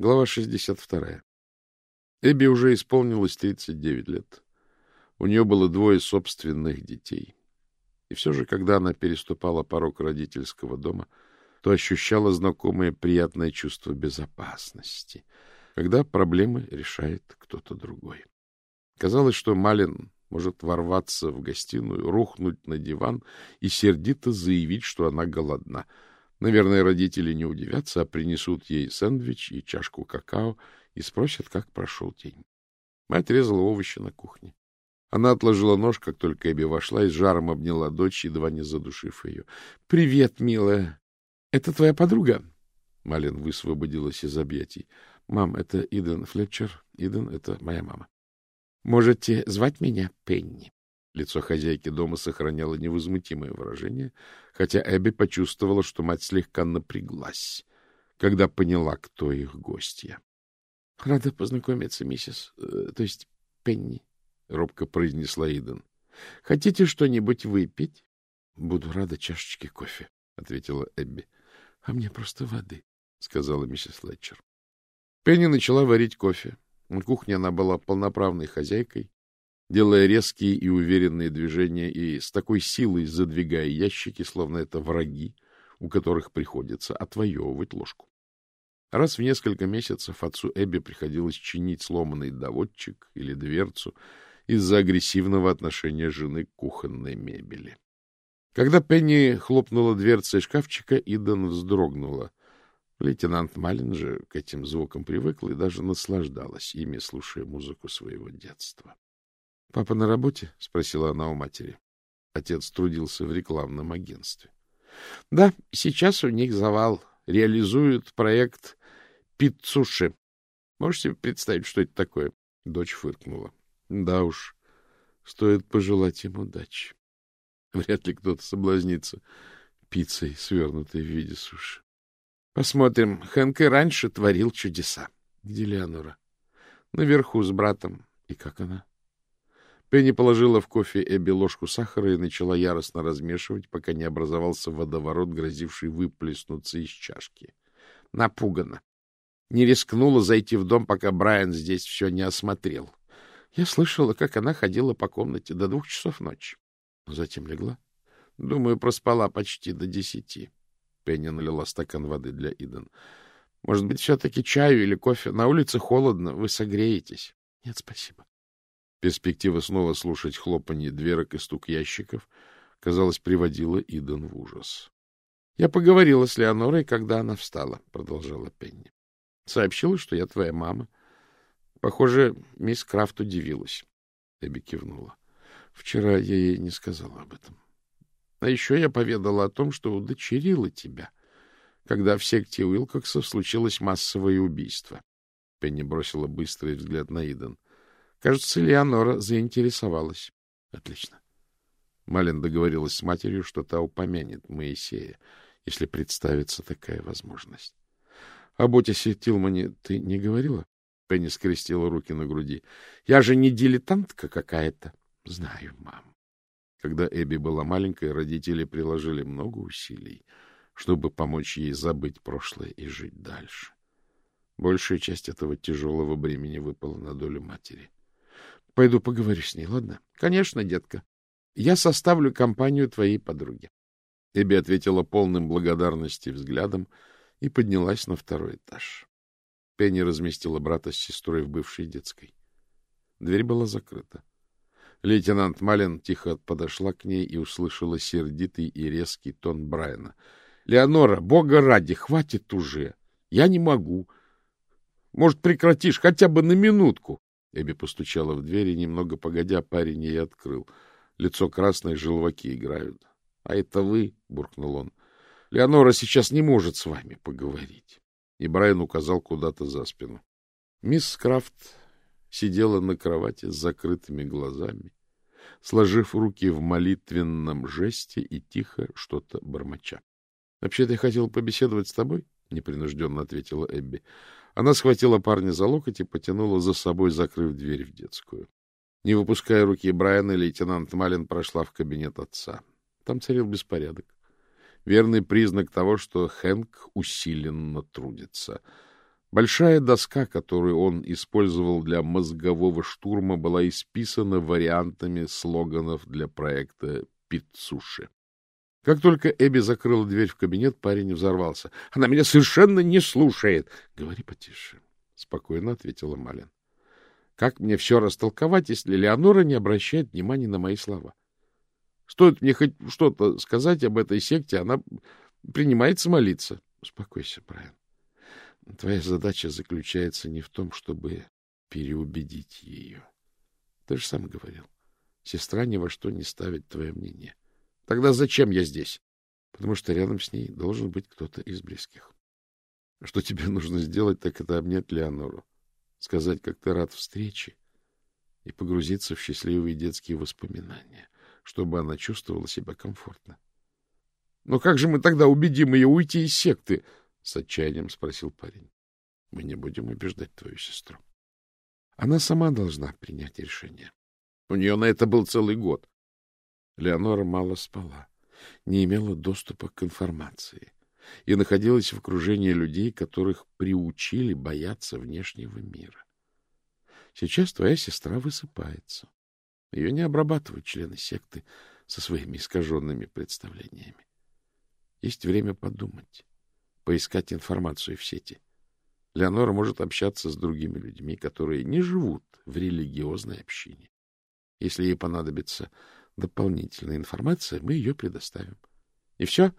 Глава 62. Эбби уже исполнилось 39 лет. У нее было двое собственных детей. И все же, когда она переступала порог родительского дома, то ощущала знакомое приятное чувство безопасности, когда проблемы решает кто-то другой. Казалось, что Малин может ворваться в гостиную, рухнуть на диван и сердито заявить, что она голодна. Наверное, родители не удивятся, а принесут ей сэндвич и чашку какао и спросят, как прошел день. Мать резала овощи на кухне. Она отложила нож, как только Эбби вошла, и с жаром обняла дочь, едва не задушив ее. — Привет, милая. Это твоя подруга? Малин высвободилась из объятий. — Мам, это Иден Флетчер. Иден — это моя мама. — Можете звать меня Пенни. Лицо хозяйки дома сохраняло невозмутимое выражение, хотя Эбби почувствовала, что мать слегка напряглась, когда поняла, кто их гостья. — Рада познакомиться, миссис, э, то есть Пенни, — робко произнесла Иден. — Хотите что-нибудь выпить? — Буду рада чашечке кофе, — ответила Эбби. — А мне просто воды, — сказала миссис Летчер. Пенни начала варить кофе. На кухне она была полноправной хозяйкой, делая резкие и уверенные движения и с такой силой задвигая ящики, словно это враги, у которых приходится отвоевывать ложку. Раз в несколько месяцев отцу Эбби приходилось чинить сломанный доводчик или дверцу из-за агрессивного отношения жены к кухонной мебели. Когда Пенни хлопнула дверцей шкафчика, Иден вздрогнула. Лейтенант Малин же к этим звукам привыкла и даже наслаждалась ими, слушая музыку своего детства. — Папа на работе? — спросила она у матери. Отец трудился в рекламном агентстве. — Да, сейчас у них завал. Реализуют проект «Пиццуши». Можете представить, что это такое? Дочь фыркнула. — Да уж, стоит пожелать им удачи. Вряд ли кто-то соблазнится пиццей, свернутой в виде суши. Посмотрим. Хэнк и раньше творил чудеса. Где Леонора? Наверху с братом. И как она? Пенни положила в кофе Эбби ложку сахара и начала яростно размешивать, пока не образовался водоворот, грозивший выплеснуться из чашки. Напугана. Не рискнула зайти в дом, пока Брайан здесь все не осмотрел. Я слышала, как она ходила по комнате до двух часов ночи. Затем легла. Думаю, проспала почти до десяти. Пенни налила стакан воды для Иден. Может быть, все-таки чаю или кофе? На улице холодно, вы согреетесь. Нет, спасибо. Перспектива снова слушать хлопанье дверок и стук ящиков, казалось, приводила Иден в ужас. — Я поговорила с Леонорой, когда она встала, — продолжала Пенни. — Сообщила, что я твоя мама. Похоже, мисс Крафт удивилась. Эбби кивнула. Вчера я ей не сказала об этом. А еще я поведала о том, что удочерила тебя, когда в секте Уилкоксов случилось массовое убийство. Пенни бросила быстрый взгляд на Иден. Кажется, Леонора заинтересовалась. Отлично. Малин договорилась с матерью, что та упомянет Моисея, если представится такая возможность. — Об Отисе Тилмане ты не говорила? Пенни скрестила руки на груди. — Я же не дилетантка какая-то. — Знаю, мам. Когда Эбби была маленькой, родители приложили много усилий, чтобы помочь ей забыть прошлое и жить дальше. Большая часть этого тяжелого бремени выпала на долю матери. — Пойду поговорю с ней, ладно? — Конечно, детка. Я составлю компанию твоей подруги. Эбби ответила полным благодарности взглядом и поднялась на второй этаж. Пенни разместила брата с сестрой в бывшей детской. Дверь была закрыта. Лейтенант Малин тихо подошла к ней и услышала сердитый и резкий тон Брайана. — Леонора, бога ради, хватит уже. Я не могу. Может, прекратишь хотя бы на минутку? Эбби постучала в дверь, и немного погодя парень ей открыл. Лицо красное, желваки играют. — А это вы? — буркнул он. — Леонора сейчас не может с вами поговорить. И Брайан указал куда-то за спину. Мисс Крафт сидела на кровати с закрытыми глазами, сложив руки в молитвенном жесте и тихо что-то бормоча. — Вообще-то я хотел побеседовать с тобой, — непринужденно ответила Эбби. Она схватила парня за локоть и потянула за собой, закрыв дверь в детскую. Не выпуская руки Брайана, лейтенант Малин прошла в кабинет отца. Там царил беспорядок. Верный признак того, что Хэнк усиленно трудится — Большая доска, которую он использовал для мозгового штурма, была исписана вариантами слоганов для проекта «Пиццуши». Как только Эбби закрыла дверь в кабинет, парень взорвался. — Она меня совершенно не слушает. — Говори потише, — спокойно ответила Малин. — Как мне все растолковать, если Леонора не обращает внимания на мои слова? Стоит мне хоть что-то сказать об этой секте, она принимается молиться. — Успокойся, Брайан. Твоя задача заключается не в том, чтобы переубедить ее. Ты же сам говорил. Сестра ни во что не ставит твое мнение. Тогда зачем я здесь? Потому что рядом с ней должен быть кто-то из близких. Что тебе нужно сделать, так это обнять Леонору, сказать, как ты рад встрече, и погрузиться в счастливые детские воспоминания, чтобы она чувствовала себя комфортно. — Но как же мы тогда убедим ее уйти из секты? — с отчаянием спросил парень. — Мы не будем убеждать твою сестру. Она сама должна принять решение. У нее на это был целый год. Леонора мало спала, не имела доступа к информации и находилась в окружении людей, которых приучили бояться внешнего мира. Сейчас твоя сестра высыпается. Ее не обрабатывают члены секты со своими искаженными представлениями. Есть время подумать, поискать информацию в сети. Леонора может общаться с другими людьми, которые не живут в религиозной общине. Если ей понадобится дополнительная информация, мы ее предоставим. И все?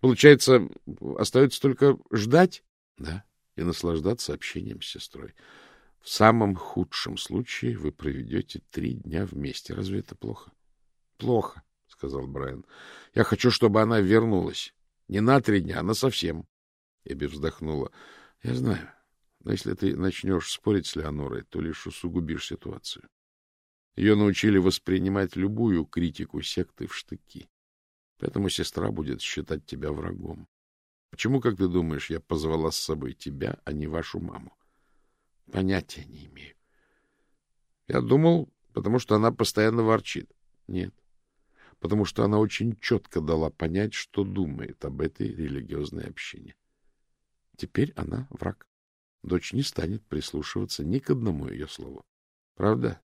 Получается, остается только ждать? Да, и наслаждаться общением с сестрой. В самом худшем случае вы проведете три дня вместе. Разве это плохо? Плохо, сказал Брайан. Я хочу, чтобы она вернулась. Не на три дня, а на совсем. Эбби вздохнула. Я знаю. Но если ты начнешь спорить с Леонорой, то лишь усугубишь ситуацию. Ее научили воспринимать любую критику секты в штыки. Поэтому сестра будет считать тебя врагом. Почему, как ты думаешь, я позвала с собой тебя, а не вашу маму? Понятия не имею. Я думал, потому что она постоянно ворчит. Нет. Потому что она очень четко дала понять, что думает об этой религиозной общине. Теперь она враг. Дочь не станет прислушиваться ни к одному ее слову. Правда?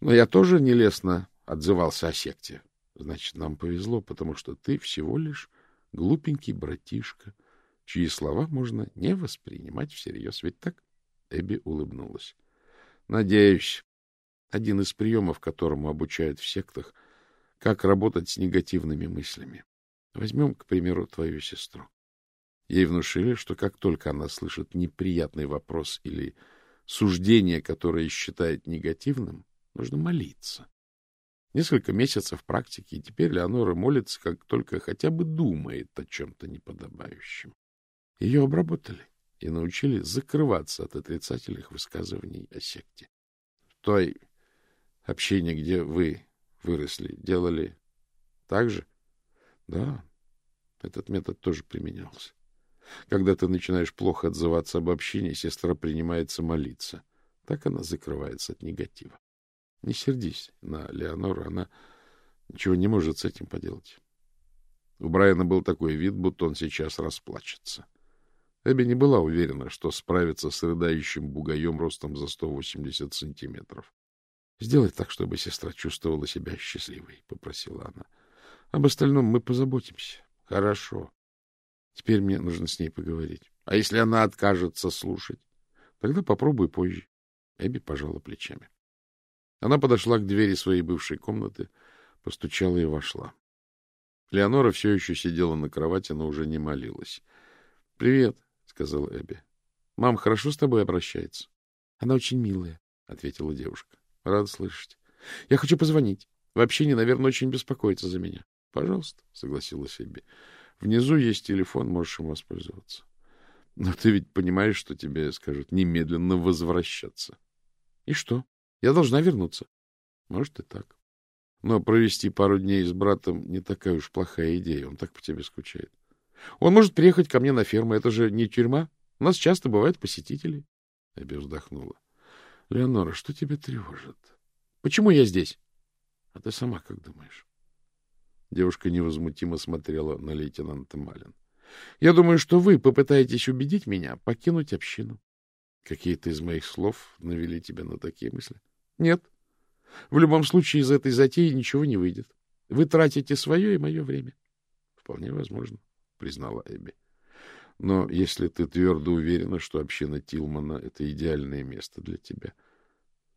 Но я тоже нелестно отзывался о секте. Значит, нам повезло, потому что ты всего лишь глупенький братишка, чьи слова можно не воспринимать всерьез. Ведь так? Эбби улыбнулась. Надеюсь. Один из приемов, которому обучают в сектах, как работать с негативными мыслями. Возьмем, к примеру, твою сестру. Ей внушили, что как только она слышит неприятный вопрос или суждение, которое считает негативным, Нужно молиться. Несколько месяцев практики, и теперь Леонора молится, как только хотя бы думает о чем-то неподобающем. Ее обработали и научили закрываться от отрицательных высказываний о секте. В той общине, где вы выросли, делали так же? Да, этот метод тоже применялся. Когда ты начинаешь плохо отзываться об общине, сестра принимается молиться. Так она закрывается от негатива. Не сердись на Леонору, она ничего не может с этим поделать. У Брайана был такой вид, будто он сейчас расплачется. Эбби не была уверена, что справится с рыдающим бугаем ростом за 180 сантиметров. — Сделай так, чтобы сестра чувствовала себя счастливой, — попросила она. — Об остальном мы позаботимся. — Хорошо. Теперь мне нужно с ней поговорить. А если она откажется слушать? Тогда попробуй позже. Эбби пожала плечами. Она подошла к двери своей бывшей комнаты, постучала и вошла. Леонора все еще сидела на кровати, но уже не молилась. — Привет, — сказала Эбби. — Мам хорошо с тобой обращается? — Она очень милая, — ответила девушка. — Рада слышать. — Я хочу позвонить. Вообще не, наверное, очень беспокоится за меня. — Пожалуйста, — согласилась Эбби. — Внизу есть телефон, можешь им воспользоваться. Но ты ведь понимаешь, что тебе скажут немедленно возвращаться. — И что? Я должна вернуться. Может и так. Но провести пару дней с братом не такая уж плохая идея. Он так по тебе скучает. Он может приехать ко мне на ферму. Это же не тюрьма. У нас часто бывают посетители. Эбби вздохнула. — Леонора, что тебя тревожит? — Почему я здесь? — А ты сама как думаешь? Девушка невозмутимо смотрела на лейтенанта Малин. — Я думаю, что вы попытаетесь убедить меня покинуть общину. Какие-то из моих слов навели тебя на такие мысли? Нет. В любом случае из этой затеи ничего не выйдет. Вы тратите свое и мое время. Вполне возможно, признала Эбби. Но если ты твердо уверена, что община Тилмана — это идеальное место для тебя,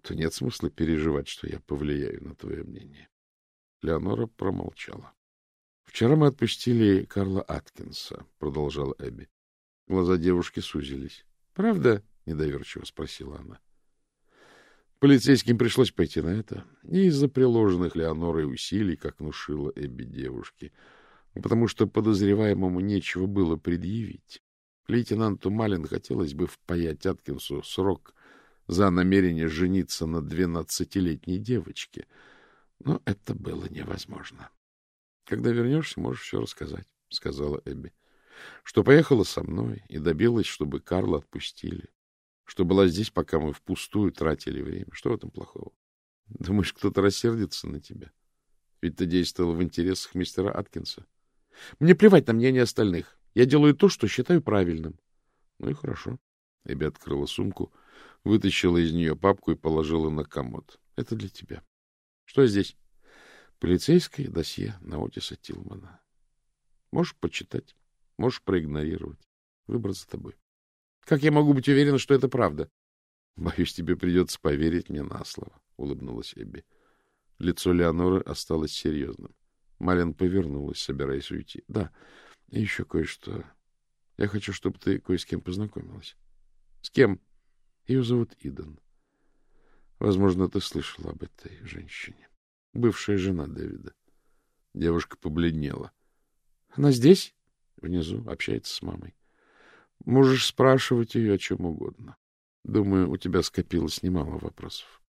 то нет смысла переживать, что я повлияю на твое мнение. Леонора промолчала. — Вчера мы отпустили Карла Аткинса, — продолжала Эбби. Глаза девушки сузились. — Правда? — недоверчиво спросила она. Полицейским пришлось пойти на это. Не из-за приложенных Леонорой усилий, как внушила Эбби девушке, а потому что подозреваемому нечего было предъявить. Лейтенанту Малин хотелось бы впаять Аткинсу срок за намерение жениться на двенадцатилетней девочке, но это было невозможно. — Когда вернешься, можешь все рассказать, — сказала Эбби. — Что поехала со мной и добилась, чтобы Карла отпустили что была здесь, пока мы впустую тратили время. Что в этом плохого? Думаешь, кто-то рассердится на тебя? Ведь ты действовал в интересах мистера Аткинса. Мне плевать на мнение остальных. Я делаю то, что считаю правильным. Ну и хорошо. Эбби открыла сумку, вытащила из нее папку и положила на комод. Это для тебя. Что здесь? Полицейское досье на Отиса Тилмана. Можешь почитать, можешь проигнорировать. Выбор за тобой. Как я могу быть уверена, что это правда? — Боюсь, тебе придется поверить мне на слово, — улыбнулась Эбби. Лицо Леоноры осталось серьезным. Малин повернулась, собираясь уйти. — Да, и еще кое-что. Я хочу, чтобы ты кое с кем познакомилась. — С кем? Ее зовут Иден. Возможно, ты слышала об этой женщине. Бывшая жена Дэвида. Девушка побледнела. — Она здесь? — Внизу, общается с мамой. Можешь спрашивать ее о чем угодно. Думаю, у тебя скопилось немало вопросов.